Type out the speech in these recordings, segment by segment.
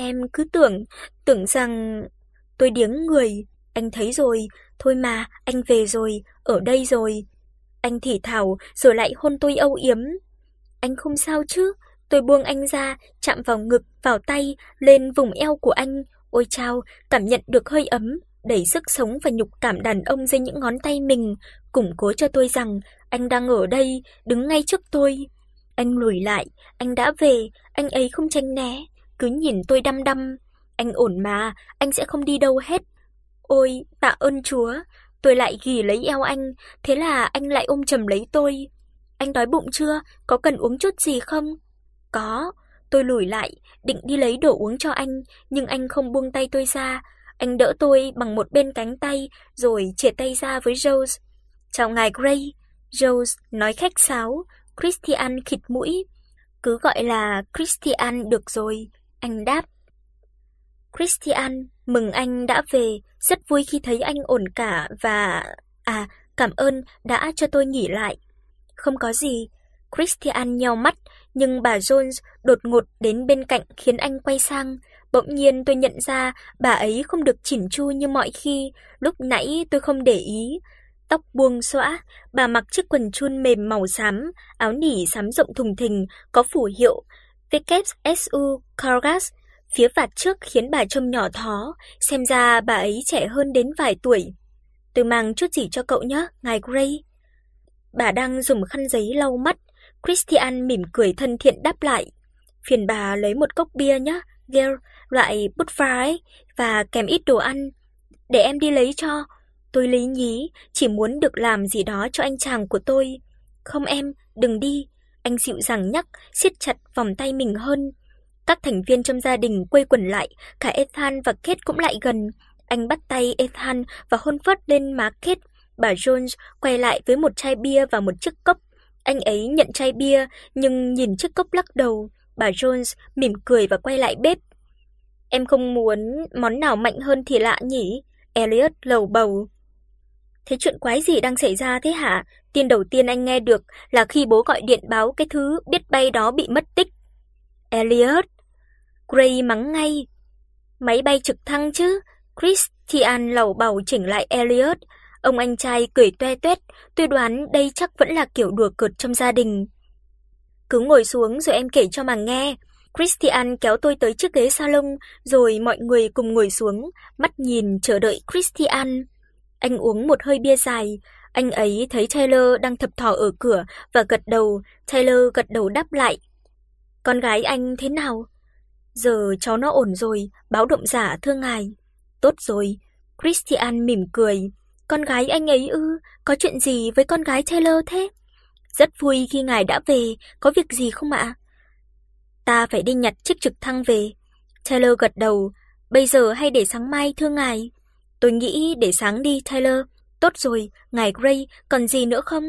Em cứ tưởng, tưởng rằng tôi điếng người, anh thấy rồi, thôi mà, anh về rồi, ở đây rồi. Anh thì thào rồi lại hôn tôi âu yếm. Anh không sao chứ? Tôi buông anh ra, chạm vào ngực, vào tay, lên vùng eo của anh. Ôi chao, cảm nhận được hơi ấm, đẩy sức sống và nhục cảm đàn ông dưới những ngón tay mình, củng cố cho tôi rằng anh đang ở đây, đứng ngay trước tôi. Anh lùi lại, anh đã về, anh ấy không tránh né, cứ nhìn tôi đăm đăm. Anh ổn mà, anh sẽ không đi đâu hết. Ôi, tạ ơn Chúa, tôi lại ghì lấy eo anh, thế là anh lại ôm chầm lấy tôi. Anh đói bụng chưa? Có cần uống chút gì không? Có. Tôi lùi lại, định đi lấy đồ uống cho anh, nhưng anh không buông tay tôi ra. Anh đỡ tôi bằng một bên cánh tay rồi chìa tay ra với Rose. "Chào ngài Gray." Rose nói khách sáo, Christian khịt mũi. "Cứ gọi là Christian được rồi." Anh đáp. Christian, mừng anh đã về, rất vui khi thấy anh ổn cả và à, cảm ơn đã cho tôi nghỉ lại. Không có gì. Christian nheo mắt, nhưng bà Jones đột ngột đến bên cạnh khiến anh quay sang. Bỗng nhiên tôi nhận ra bà ấy không được chỉn chu như mọi khi, lúc nãy tôi không để ý. Tóc buông xõa, bà mặc chiếc quần chun mềm màu xám, áo nỉ xám rộng thùng thình có phủ hiệu WSU Cargas phía vạt trước khiến bà trông nhỏ thó, xem ra bà ấy trẻ hơn đến vài tuổi. Tôi mang chút gì cho cậu nhé, ngài Gray. Bà đang dùng khăn giấy lau mắt, Christian mỉm cười thân thiện đáp lại. Phiền bà lấy một cốc bia nhé, Gail, loại Budvar và kèm ít đồ ăn. Để em đi lấy cho. Tôi lý nhí, chỉ muốn được làm gì đó cho anh chàng của tôi. Không em, đừng đi. Anh dịu dàng nhắc, siết chặt vòng tay mình hơn. Các thành viên trong gia đình quây quần lại, cả Ethan và Kate cũng lại gần. Anh bắt tay Ethan và hôn phớt lên má Kate. Bà Jones quay lại với một chai bia và một chiếc cốc. Anh ấy nhận chai bia nhưng nhìn chiếc cốc lắc đầu. Bà Jones mỉm cười và quay lại bếp. Em không muốn món nào mạnh hơn thì lạ nhỉ? Elliot lầu bầu. Thế chuyện quái gì đang xảy ra thế hả? Tin đầu tiên anh nghe được là khi bố gọi điện báo cái thứ biết bay đó bị mất tích. Elliot. Gray mắng ngay. Máy bay trực thăng chứ? Christian lầu bầu chỉnh lại Elliot. Ông anh trai cười toe toét, tôi đoán đây chắc vẫn là kiểu đùa cợt trong gia đình. Cứ ngồi xuống rồi em kể cho mà nghe. Christian kéo tôi tới chiếc ghế salon, rồi mọi người cùng ngồi xuống, mắt nhìn chờ đợi Christian. Anh uống một hơi bia dài, anh ấy thấy Taylor đang thập thò ở cửa và gật đầu, Taylor gật đầu đáp lại. Con gái anh thế nào? Giờ cháu nó ổn rồi, báo động giả thưa ngài. Tốt rồi. Christian mỉm cười. Con gái anh ấy ư? Có chuyện gì với con gái Taylor thế? Rất vui khi ngài đã về, có việc gì không ạ? Ta phải đi nhặt chiếc trực thăng về. Taylor gật đầu, bây giờ hay để sáng mai thưa ngài? Tôi nghĩ để sáng đi Taylor. Tốt rồi, ngài Gray, còn gì nữa không?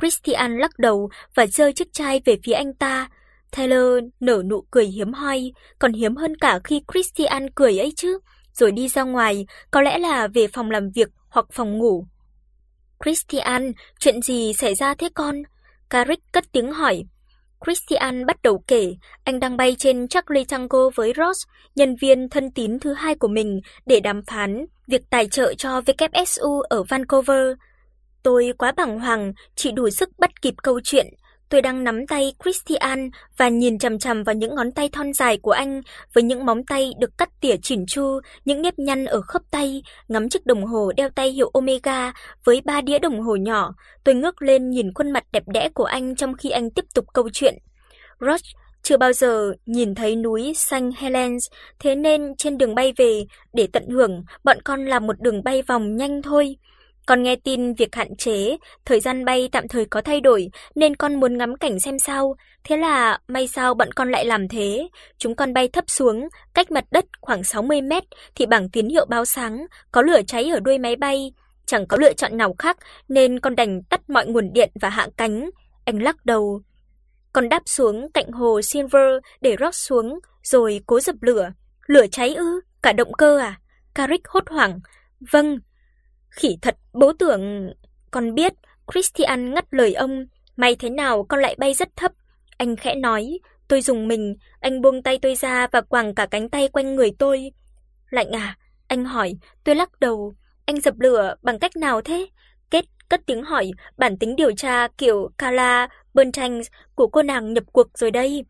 Christian lắc đầu và giơ chiếc chai về phía anh ta. Taylor nở nụ cười hiếm hoi, còn hiếm hơn cả khi Christian cười ấy chứ, rồi đi ra ngoài, có lẽ là về phòng làm việc hoặc phòng ngủ. Christian, chuyện gì xảy ra thế con? Carrick cất tiếng hỏi. Christian bắt đầu kể, anh đang bay trên Charlie Tango với Ross, nhân viên thân tín thứ hai của mình để đàm phán việc tài trợ cho WSU ở Vancouver. Tôi quá bàng hoàng, chỉ đủ sức bắt kịp câu chuyện. Tôi đang nắm tay Christian và nhìn chằm chằm vào những ngón tay thon dài của anh với những móng tay được cắt tỉa chỉn chu, những nếp nhăn ở khớp tay, ngắm chiếc đồng hồ đeo tay hiệu Omega với ba đĩa đồng hồ nhỏ. Tôi ngước lên nhìn khuôn mặt đẹp đẽ của anh trong khi anh tiếp tục câu chuyện. Rush chưa bao giờ nhìn thấy núi xanh Helens, thế nên trên đường bay về để tận hưởng, bọn con làm một đường bay vòng nhanh thôi. Con nghe tin việc hạn chế, thời gian bay tạm thời có thay đổi nên con muốn ngắm cảnh xem sao, thế là may sao bọn con lại làm thế. Chúng con bay thấp xuống, cách mặt đất khoảng 60 mét thì bảng tín hiệu báo sáng có lửa cháy ở đuôi máy bay, chẳng có lựa chọn nào khác nên con đành tắt mọi nguồn điện và hạ cánh. Anh lắc đầu. Con đáp xuống cạnh hồ Silver để rót xuống rồi cố dập lửa. Lửa cháy ư? Cả động cơ à? Carrick hốt hoảng. Vâng, Khỉ thật, bố tưởng con biết, Christian ngắt lời ông, may thế nào con lại bay rất thấp. Anh khẽ nói, Tôi dùng mình, anh buông tay tôi ra và quàng cả cánh tay quanh người tôi. Lạnh à? Anh hỏi, tôi lắc đầu. Anh dập lửa bằng cách nào thế? Kết cất tiếng hỏi, bản tính điều tra kiểu Carla Berntangs của cô nàng nhập cuộc rồi đây.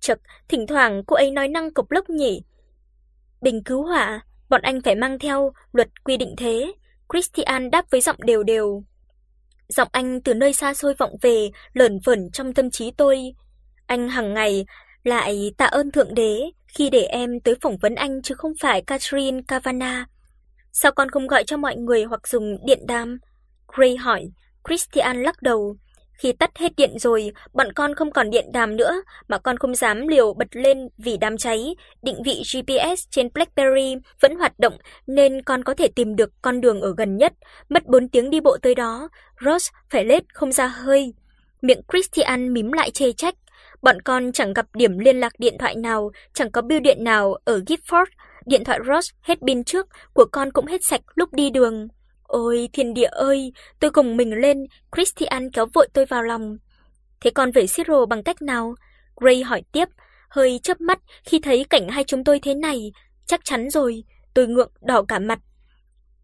Chậc, thỉnh thoảng cô ấy nói năng cộc lốc nhỉ. Bình cứu hỏa, bọn anh phải mang theo, luật quy định thế. Christian đáp với giọng đều đều. Giọng anh từ nơi xa xôi vọng về, lởn vởn trong tâm trí tôi. Anh hàng ngày lại tạ ơn thượng đế khi để em tới phỏng vấn anh chứ không phải Catherine Cavana. Sao con không gọi cho mọi người hoặc dùng điện đàm? Gray hỏi. Christian lắc đầu. Khi tắt hết điện rồi, bọn con không còn điện đàm nữa, mà con không dám liều bật lên vì đám cháy. Định vị GPS trên BlackBerry vẫn hoạt động nên con có thể tìm được con đường ở gần nhất. Mất 4 tiếng đi bộ tới đó, Ross phải lết không ra hơi. Miệng Christian mím lại chê trách. Bọn con chẳng gặp điểm liên lạc điện thoại nào, chẳng có bưu điện nào ở Gifford. Điện thoại Ross hết pin trước, của con cũng hết sạch lúc đi đường. Ôi thiên địa ơi, tôi cùng mình lên, Christian kéo vội tôi vào lòng. Thế còn về Siro bằng cách nào? Gray hỏi tiếp, hơi chớp mắt khi thấy cảnh hai chúng tôi thế này, chắc chắn rồi, tôi ngượng đỏ cả mặt.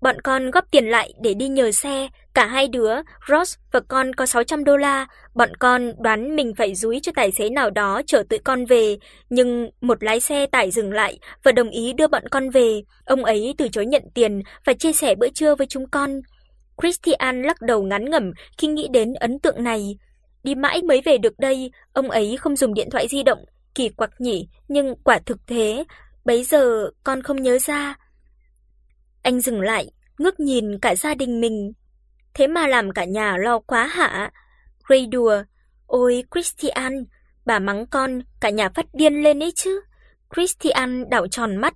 Bọn con góp tiền lại để đi nhờ xe, cả hai đứa, Ross và con có 600 đô la, bọn con đoán mình phải dúi cho tài xế nào đó chở tụi con về, nhưng một lái xe tải dừng lại và đồng ý đưa bọn con về. Ông ấy từ chối nhận tiền và chia sẻ bữa trưa với chúng con. Christian lắc đầu ngán ngẩm khi nghĩ đến ấn tượng này. Đi mãi mới về được đây, ông ấy không dùng điện thoại di động, kỳ quặc nhỉ, nhưng quả thực thế, bấy giờ con không nhớ ra. Anh dừng lại, ngước nhìn cả gia đình mình. Thế mà làm cả nhà lo quá hả? Ray đùa, "Ôi Christian, bà mắng con, cả nhà phát điên lên ấy chứ." Christian đảo tròn mắt,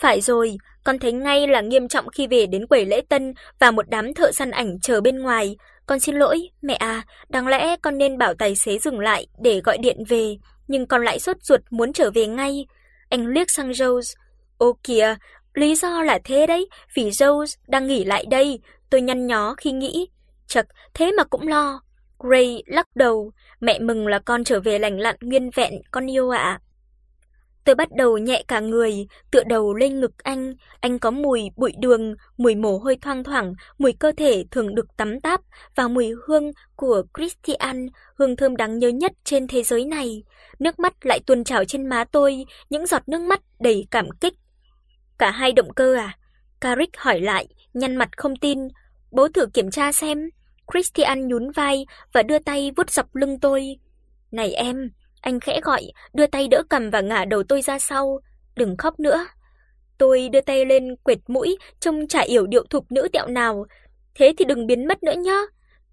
"Phải rồi, con thấy ngay là nghiêm trọng khi về đến quầy lễ tân và một đám thợ săn ảnh chờ bên ngoài. Con xin lỗi, mẹ à, đáng lẽ con nên bảo tài xế dừng lại để gọi điện về, nhưng con lại sốt ruột muốn trở về ngay." Anh liếc sang Rose. "Ô kìa, Lý do là thế đấy, vì Rose đang nghỉ lại đây, tôi nhăn nhó khi nghĩ, chậc, thế mà cũng lo. Gray lắc đầu, mẹ mừng là con trở về lành lặn nguyên vẹn con yêu ạ. Tôi bắt đầu nhẹ cả người, tựa đầu lên ngực anh, anh có mùi bụi đường, mùi mồ hôi thoang thoảng, mùi cơ thể thường được tắm táp và mùi hương của Christian, hương thơm đáng nhớ nhất trên thế giới này. Nước mắt lại tuôn trào trên má tôi, những giọt nước mắt đầy cảm kích. Cả hai động cơ à? Carrick hỏi lại, nhăn mặt không tin. Bố thử kiểm tra xem. Christian nhún vai và đưa tay vuốt dọc lưng tôi. "Này em," anh khẽ gọi, đưa tay đỡ cầm và ngả đầu tôi ra sau, "Đừng khóc nữa." Tôi đưa tay lên quệt mũi, trông chả yểu điệu thục nữ tẹo nào. "Thế thì đừng biến mất nữa nhá."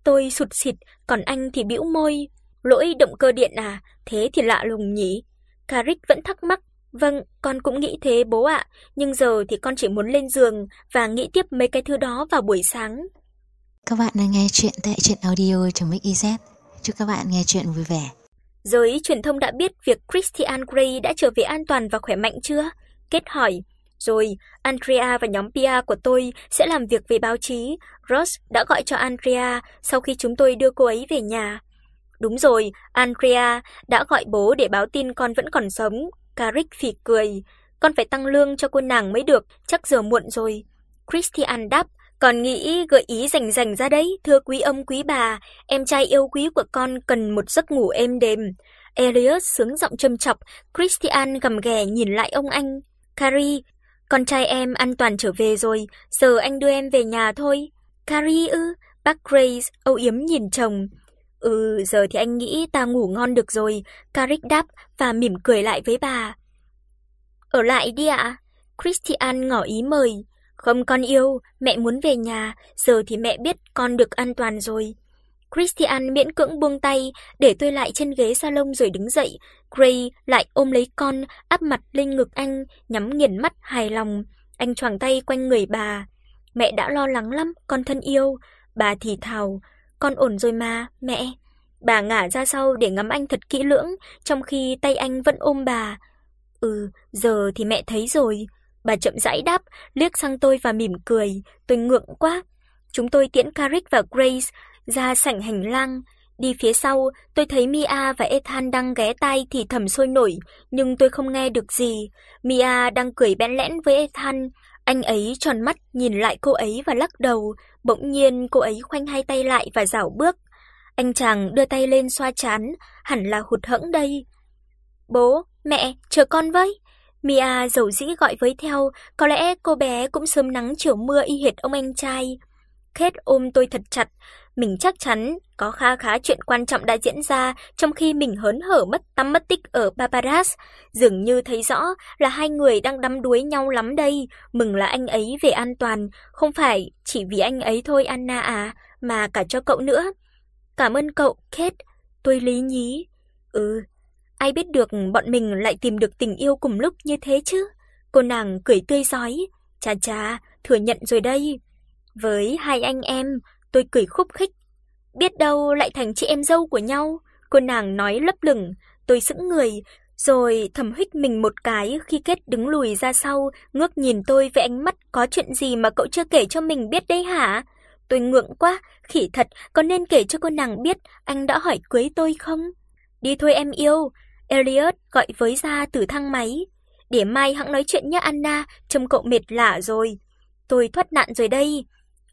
Tôi sụt sịt, còn anh thì bĩu môi. "Lỗi động cơ điện à? Thế thì lạ lùng nhỉ?" Carrick vẫn thắc mắc. Vâng, con cũng nghĩ thế bố ạ, nhưng giờ thì con chỉ muốn lên giường và nghĩ tiếp mấy cái thứ đó vào buổi sáng. Các bạn đang nghe chuyện tại truyện audio.mix.iz. Chúc các bạn nghe chuyện vui vẻ. Giới truyền thông đã biết việc Christian Grey đã trở về an toàn và khỏe mạnh chưa? Kết hỏi. Rồi, Andrea và nhóm PR của tôi sẽ làm việc về báo chí. Ross đã gọi cho Andrea sau khi chúng tôi đưa cô ấy về nhà. Đúng rồi, Andrea đã gọi bố để báo tin con vẫn còn sống. Carrick phì cười. Con phải tăng lương cho cô nàng mới được, chắc giờ muộn rồi. Christian đáp, còn nghĩ gợi ý rành rành ra đấy, thưa quý ông quý bà, em trai yêu quý của con cần một giấc ngủ êm đềm. Elias sướng giọng châm chọc, Christian gầm ghè nhìn lại ông anh. Carrie, con trai em an toàn trở về rồi, giờ anh đưa em về nhà thôi. Carrie ư? Bác Grace âu yếm nhìn chồng. Ừ, giờ thì anh nghĩ ta ngủ ngon được rồi, Carrick đáp và mỉm cười lại với bà. Ở lại đi ạ. Christian ngỏ ý mời. Không con yêu, mẹ muốn về nhà, giờ thì mẹ biết con được an toàn rồi. Christian miễn cưỡng buông tay, để tôi lại trên ghế salon rồi đứng dậy. Gray lại ôm lấy con, áp mặt lên ngực anh, nhắm nghiền mắt hài lòng. Anh choàng tay quanh người bà. Mẹ đã lo lắng lắm, con thân yêu. Bà thì thào, con ổn rồi mà, mẹ. Bà ngả ra sau để ngắm anh thật kỹ lưỡng, trong khi tay anh vẫn ôm bà. Ừ, giờ thì mẹ thấy rồi. Bà chậm rãi đáp, liếc sang tôi và mỉm cười, tôi ngượng quá. Chúng tôi tiễn Carrick và Grace ra sảnh hành lang, Đi phía sau, tôi thấy Mia và Ethan đang ghé tai thì thầm sôi nổi, nhưng tôi không nghe được gì. Mia đang cười bẽn lẽn với Ethan, anh ấy tròn mắt nhìn lại cô ấy và lắc đầu, bỗng nhiên cô ấy khoanh hai tay lại và dạo bước. Anh chàng đưa tay lên xoa trán, hẳn là hụt hẫng đây. "Bố, mẹ, chờ con với." Mia dầu dĩ gọi với theo, có lẽ cô bé cũng sớm nắng chiều mưa y hệt ông anh trai. Kate ôm tôi thật chặt, mình chắc chắn có khá khá chuyện quan trọng đã diễn ra trong khi mình hớn hở mất tăm mất tích ở Barbados, dường như thấy rõ là hai người đang đắm đuối nhau lắm đây, mừng là anh ấy về an toàn, không phải chỉ vì anh ấy thôi Anna à, mà cả cho cậu nữa. Cảm ơn cậu, Kate, tôi lý nhí. Ừ, ai biết được bọn mình lại tìm được tình yêu cùng lúc như thế chứ. Cô nàng cười tươi rói, cha cha, thừa nhận rồi đây." Với hai anh em, tôi cười khúc khích. Biết đâu lại thành chị em dâu của nhau, cô nàng nói lấp lửng, tôi sững người, rồi thầm hít mình một cái khi Kết đứng lùi ra sau, ngước nhìn tôi với ánh mắt có chuyện gì mà cậu chưa kể cho mình biết đấy hả? Tôi ngượng quá, khỉ thật, có nên kể cho cô nàng biết anh đã hỏi cưới tôi không? Đi thôi em yêu, Elliot gọi với ra từ thang máy. Để mai hẵng nói chuyện nhé Anna, trông cậu mệt lạ rồi. Tôi thoát nạn rồi đây.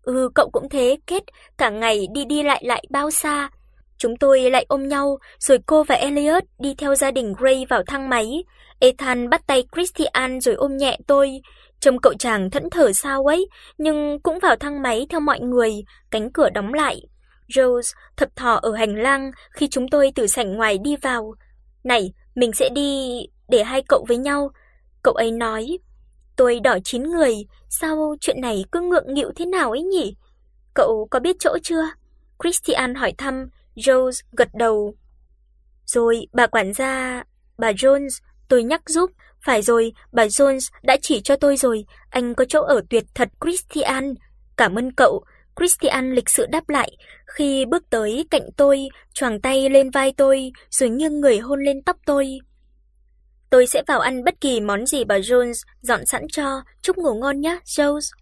Ừ, cậu cũng thế, kết cả ngày đi đi lại lại bao xa. Chúng tôi lại ôm nhau, rồi cô và Elliot đi theo gia đình Gray vào thang máy. Ethan bắt tay Christian rồi ôm nhẹ tôi. Trông cậu chàng thẫn thờ sao ấy, nhưng cũng vào thang máy theo mọi người, cánh cửa đóng lại. Rose thập thò ở hành lang khi chúng tôi từ sảnh ngoài đi vào. "Này, mình sẽ đi để hai cậu với nhau." Cậu ấy nói. Tôi đỏ chín người, sao chuyện này cứ ngượng nghịu thế nào ấy nhỉ? Cậu có biết chỗ chưa? Christian hỏi thăm, Rose gật đầu. Rồi bà quản gia, bà Jones, tôi nhắc giúp, phải rồi, bà Jones đã chỉ cho tôi rồi, anh có chỗ ở tuyệt thật Christian. Cảm ơn cậu. Christian lịch sự đáp lại khi bước tới cạnh tôi, choàng tay lên vai tôi rồi nghiêng người hôn lên tóc tôi. Tôi sẽ vào ăn bất kỳ món gì bà Jones dọn sẵn cho, chúc ngủ ngon nhé, Jones.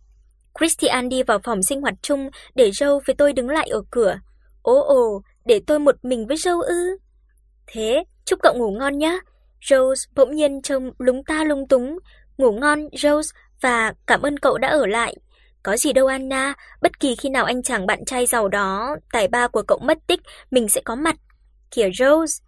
Christian đi vào phòng sinh hoạt chung để Joe với tôi đứng lại ở cửa. Ồ ồ, để tôi một mình với Joe ư? Thế, chúc cậu ngủ ngon nhé. Rose bỗng nhiên trông lúng ta lung túng. Ngủ ngon, Rose, và cảm ơn cậu đã ở lại. Có gì đâu Anna, bất kỳ khi nào anh chàng bạn trai giàu đó, tài ba của cậu mất tích, mình sẽ có mặt. Kìa Rose,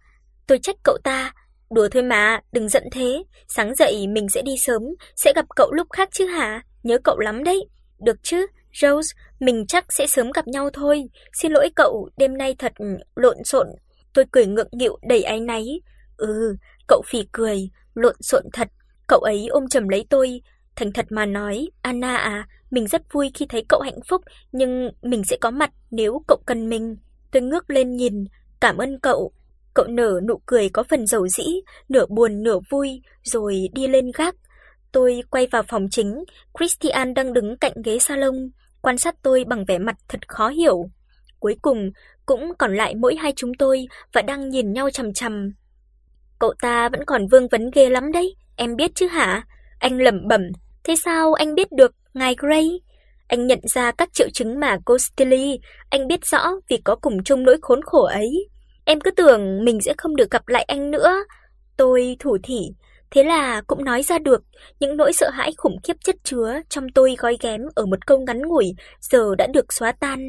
tôi trách cậu ta, Đùa thôi mà, đừng giận thế, sáng dậy mình sẽ đi sớm, sẽ gặp cậu lúc khác chứ hả? Nhớ cậu lắm đấy. Được chứ, Rose, mình chắc sẽ sớm gặp nhau thôi. Xin lỗi cậu, đêm nay thật ừ, lộn xộn. Tôi cười ngượng nghịu đầy áy náy. Ừ, cậu phì cười, lộn xộn thật. Cậu ấy ôm chầm lấy tôi, thành thật mà nói, Anna à, mình rất vui khi thấy cậu hạnh phúc, nhưng mình sẽ có mặt nếu cậu cần mình. Tôi ngước lên nhìn, cảm ơn cậu. Cậu nở nụ cười có phần dầu dĩ, nửa buồn nửa vui, rồi đi lên gác. Tôi quay vào phòng chính, Christian đang đứng cạnh ghế salon, quan sát tôi bằng vẻ mặt thật khó hiểu. Cuối cùng, cũng còn lại mỗi hai chúng tôi và đang nhìn nhau chằm chằm. Cậu ta vẫn còn vương vấn ghê lắm đấy, em biết chứ hả? Anh lẩm bẩm, thế sao anh biết được, ngài Gray? Anh nhận ra các triệu chứng mà cô Stilly, anh biết rõ vì có cùng chung nỗi khốn khổ ấy. Em cứ tưởng mình sẽ không được gặp lại anh nữa. Tôi thủ thỉ, thế là cũng nói ra được những nỗi sợ hãi khủng khiếp chất chứa trong tôi gói ghém ở một câu ngắn ngủi giờ đã được xóa tan.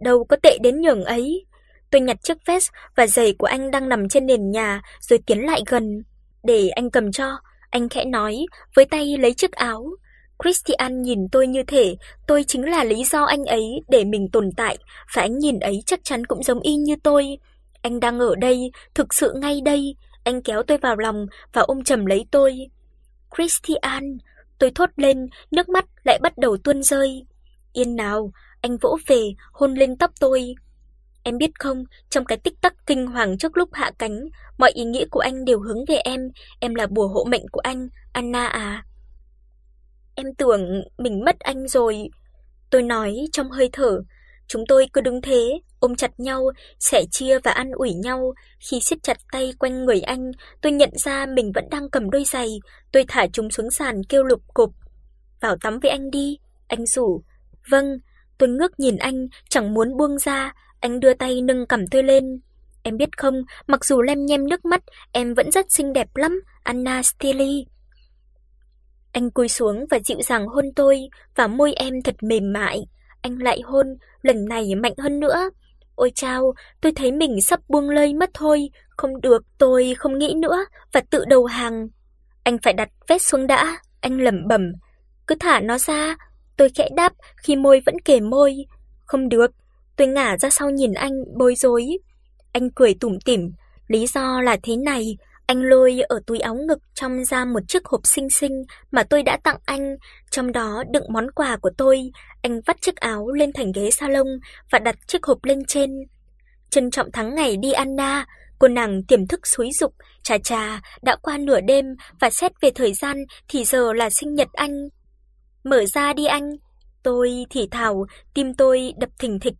Đâu có tệ đến nhường ấy. Tôi nhặt chiếc vest và giày của anh đang nằm trên nền nhà rồi tiến lại gần, để anh cầm cho, anh khẽ nói, với tay lấy chiếc áo. Christian nhìn tôi như thể tôi chính là lý do anh ấy để mình tồn tại, và anh nhìn ấy chắc chắn cũng giống y như tôi. Anh đang ở đây, thực sự ngay đây. Anh kéo tôi vào lòng và ôm chầm lấy tôi. Christian, tôi thốt lên, nước mắt lại bắt đầu tuôn rơi. Yên nào, anh vỗ về, hôn lên tóc tôi. Em biết không, trong cái tích tắc kinh hoàng trước lúc hạ cánh, mọi ý nghĩ của anh đều hướng về em, em là bùa hộ mệnh của anh, Anna à. Em tưởng mình mất anh rồi, tôi nói trong hơi thở, Chúng tôi cứ đứng thế, ôm chặt nhau, sẻ chia và ăn ủi nhau. Khi siết chặt tay quanh người anh, tôi nhận ra mình vẫn đang cầm đôi giày, tôi thả chúng xuống sàn kêu lục cục. "Vào tắm với anh đi." Anh rủ. "Vâng." Tôi ngước nhìn anh, chẳng muốn buông ra, Anh đưa tay nâng cằm tôi lên. Em biết không, mặc dù lem nhem nước mắt, em vẫn rất xinh đẹp lắm, Anna Stili. Anh cúi xuống và dịu dàng hôn tôi, và môi em thật mềm mại. Anh lại hôn, lần này mạnh hơn nữa. Ôi chao, tôi thấy mình sắp buông lơi mất thôi, không được, tôi không nghĩ nữa và tự đầu hàng. Anh phải đặt vết xuống đã, anh lẩm bẩm, cứ thả nó ra. Tôi khẽ đáp khi môi vẫn kề môi. Không được, tôi ngả ra sau nhìn anh bối rối. Anh cười tủm tỉm, lý do là thế này, anh lôi ở túi áo ngực trong ra một chiếc hộp xinh xinh mà tôi đã tặng anh, trong đó đựng món quà của tôi. Anh vắt chiếc áo lên thành ghế salon và đặt chiếc hộp lên trên. Trân trọng tháng ngày đi Anna, cô nàng tiềm thức xúi dục, chà chà, đã qua nửa đêm và xét về thời gian thì giờ là sinh nhật anh. Mở ra đi anh. Tôi thì thào, tim tôi đập thình thịch.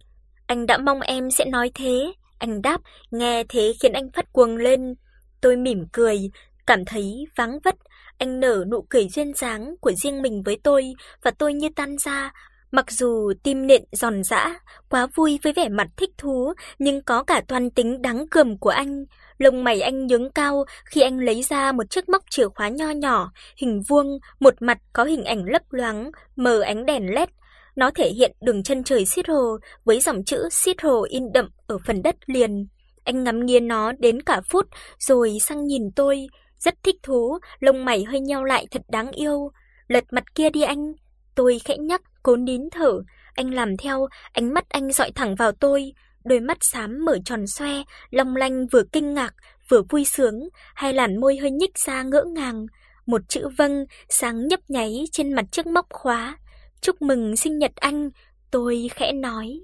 Anh đã mong em sẽ nói thế. Anh đáp, nghe thế khiến anh phát cuồng lên. Tôi mỉm cười, cảm thấy vắng vất. Anh nở nụ cười duyên dáng của riêng mình với tôi và tôi như tan ra. Mặc dù tim nện giòn giã, quá vui với vẻ mặt thích thú, nhưng có cả toan tính đáng gờm của anh. Lông mày anh nhướng cao khi anh lấy ra một chiếc móc chìa khóa nho nhỏ, hình vuông, một mặt có hình ảnh lấp loáng, mờ ánh đèn led. Nó thể hiện đường chân trời Seattle với dòng chữ Seattle in đậm ở phần đất liền. Anh ngắm nghiến nó đến cả phút rồi sang nhìn tôi, rất thích thú, lông mày hơi nheo lại thật đáng yêu. Lật mặt kia đi anh. Tôi khẽ nhắc, cố nín thở, anh làm theo, ánh mắt anh dọi thẳng vào tôi, đôi mắt xám mở tròn xoe, long lanh vừa kinh ngạc vừa vui sướng, hai làn môi hơi nhích ra ngỡ ngàng, một chữ vâng sáng nhấp nháy trên mặt chiếc móc khóa. "Chúc mừng sinh nhật anh." Tôi khẽ nói.